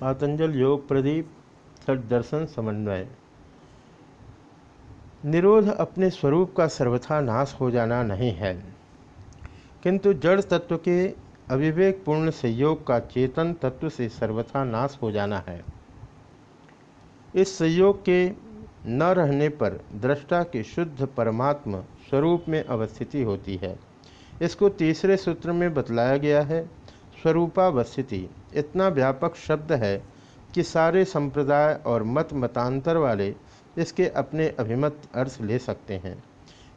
पातंजल योग प्रदीप दर्शन समन्वय। निरोध अपने स्वरूप का सर्वथा नाश हो जाना नहीं है। किंतु जड़ तत्व के अविवेकपूर्ण संयोग का चेतन तत्व से सर्वथा नाश हो जाना है। इस संयोग के न रहने पर दृष्टा की शुद्ध परमात्म स्वरूप में अवस्थिति होती है। इसको तीसरे सूत्र में बतलाया गया है। स्वरूपावस्थिति इतना व्यापक शब्द है कि सारे संप्रदाय और मत मतांतर वाले इसके अपने अभिमत अर्थ ले सकते हैं।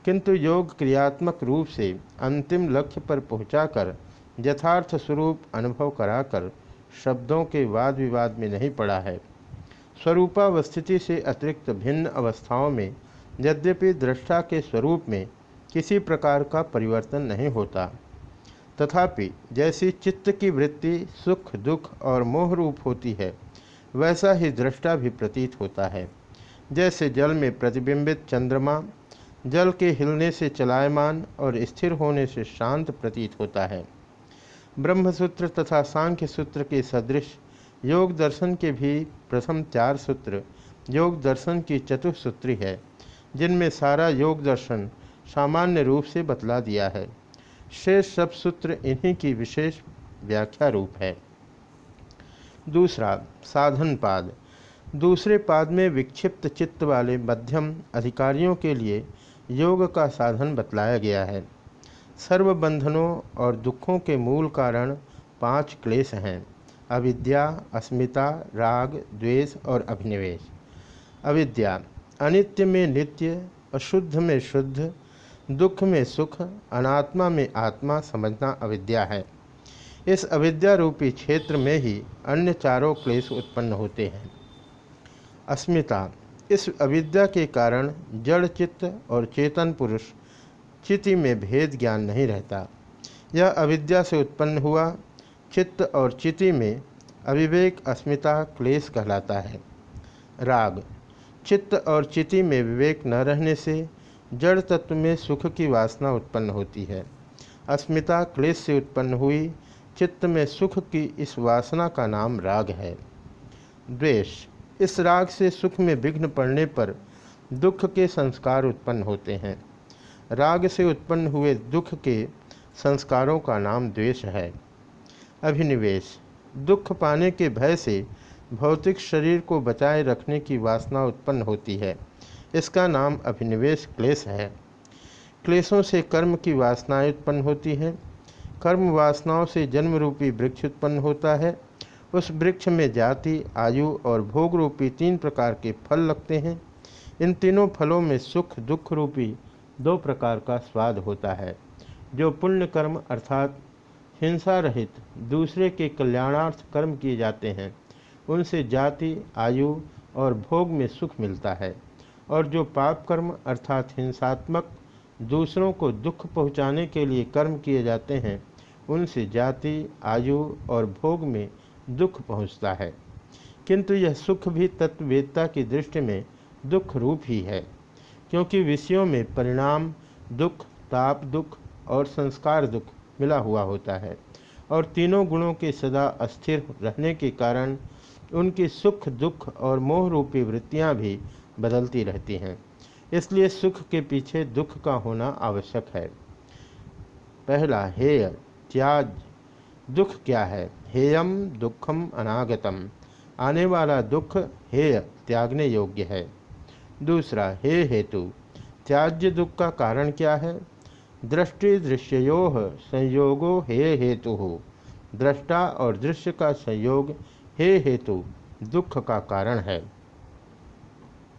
किंतु योग क्रियात्मक रूप से अंतिम लक्ष्य पर पहुंचाकर, यथार्थ स्वरूप अनुभव कराकर शब्दों के वाद विवाद में नहीं पड़ा है। स्वरूपावस्थिति से अतिरिक्त भिन्न अवस्थाओं में, यद्यपि दृष्टा के स्वरूप में किसी प्रकार का परिवर्तन नहीं होता। तथापि जैसी चित्त की वृत्ति सुख, दुख और मोह रूप होती है, वैसा ही दृष्टा भी प्रतीत होता है। जैसे जल में प्रतिबिंबित चंद्रमा, जल के हिलने से चलायमान और स्थिर होने से शांत प्रतीत होता है। ब्रह्मसूत्र तथा सांख्य सूत्र के सदृश योग दर्शन के भी प्रथम चार सूत्र योग दर्शन की चतुसूत्री है, जिनमें सारा योग दर्शन सामान्य रूप से बतला दिया है। शेष सब सूत्र इन्हीं की विशेष व्याख्या रूप है। दूसरा, साधन पाद। दूसरे पाद में विक्षिप्त चित्त वाले मध्यम अधिकारियों के लिए योग का साधन बतलाया गया है। सर्व बंधनों और दुखों के मूल कारण पाँच क्लेश हैं, अविद्या, अस्मिता, राग, द्वेष और अभिनिवेश। अविद्या, अनित्य में नित्य अशुद्ध में शुद्ध दुख में सुख, अनात्मा में आत्मा समझना अविद्या है। इस अविद्या रूपी क्षेत्र में ही अन्य चारों क्लेश उत्पन्न होते हैं। अस्मिता, इस अविद्या के कारण जड़ चित्त और चेतन पुरुष चिति में भेद ज्ञान नहीं रहता। यह अविद्या से उत्पन्न हुआ चित्त और चिति में अविवेक, अस्मिता, क्लेश कहलाता है। राग, चित्त और चिति में विवेक न रहने से जड़ तत्व में सुख की वासना उत्पन्न होती है। अस्मिता क्लेश से उत्पन्न हुई, चित्त में सुख की इस वासना का नाम राग है। द्वेष, इस राग से सुख में विघ्न पड़ने पर दुख के संस्कार उत्पन्न होते हैं। राग से उत्पन्न हुए दुख के संस्कारों का नाम द्वेष है। अभिनिवेश, दुख पाने के भय से भौतिक शरीर को बचाए रखने की वासना उत्पन्न होती है। इसका नाम अभिनिवेश क्लेश है। क्लेशों से कर्म की वासनाएँ उत्पन्न होती हैं। कर्म वासनाओं से जन्म रूपी वृक्ष उत्पन्न होता है। उस वृक्ष में जाति, आयु और भोग रूपी तीन प्रकार के फल लगते हैं। इन तीनों फलों में सुख दुख रूपी दो प्रकार का स्वाद होता है, जो पुण्य कर्म अर्थात हिंसा रहित दूसरे के कल्याणार्थ कर्म किए जाते हैं। उनसे जाति, आयु और भोग में सुख मिलता है। और जो पाप कर्म अर्थात हिंसात्मक दूसरों को दुख पहुँचाने के लिए कर्म किए जाते हैं, उनसे जाति, आयु और भोग में दुख पहुँचता है। किंतु यह सुख भी तत्ववेदता की दृष्टि में दुख रूप ही है, क्योंकि विषयों में परिणाम, दुख, ताप दुख और संस्कार दुख मिला हुआ होता है और तीनों गुणों के सदा अस्थिर रहने के कारण उनकी सुख दुख और मोह रूपी वृत्तियाँ भी बदलती रहती हैं। इसलिए सुख के पीछे दुख का होना आवश्यक है। पहला, हेय, त्याज। दुख क्या है? हेयम दुखम अनागतम। आने वाला दुख, हेय, त्यागने योग्य है। दूसरा, हे हेतु। त्याज्य दुख का कारण क्या है? दृष्टि दृश्यो संयोगो हे हेतु। हो दृष्टा और दृश्य का संयोग हे हेतु। दुख का कारण है।